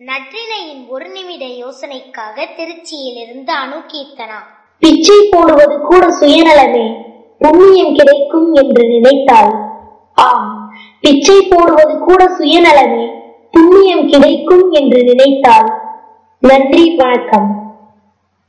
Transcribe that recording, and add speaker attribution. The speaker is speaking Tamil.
Speaker 1: நற்றினையின் ஒரு நிமிட யோசனைக்காக திருச்சியிலிருந்து அணு கீர்த்தனா
Speaker 2: பிச்சை போடுவது கூட சுயநலமே. புண்ணியம் கிடைக்கும் என்று நினைத்தால். ஆம் பிச்சை போடுவது கூட சுயநலமே. புண்ணியம் கிடைக்கும் என்று நினைத்தால். நன்றி வணக்கம்.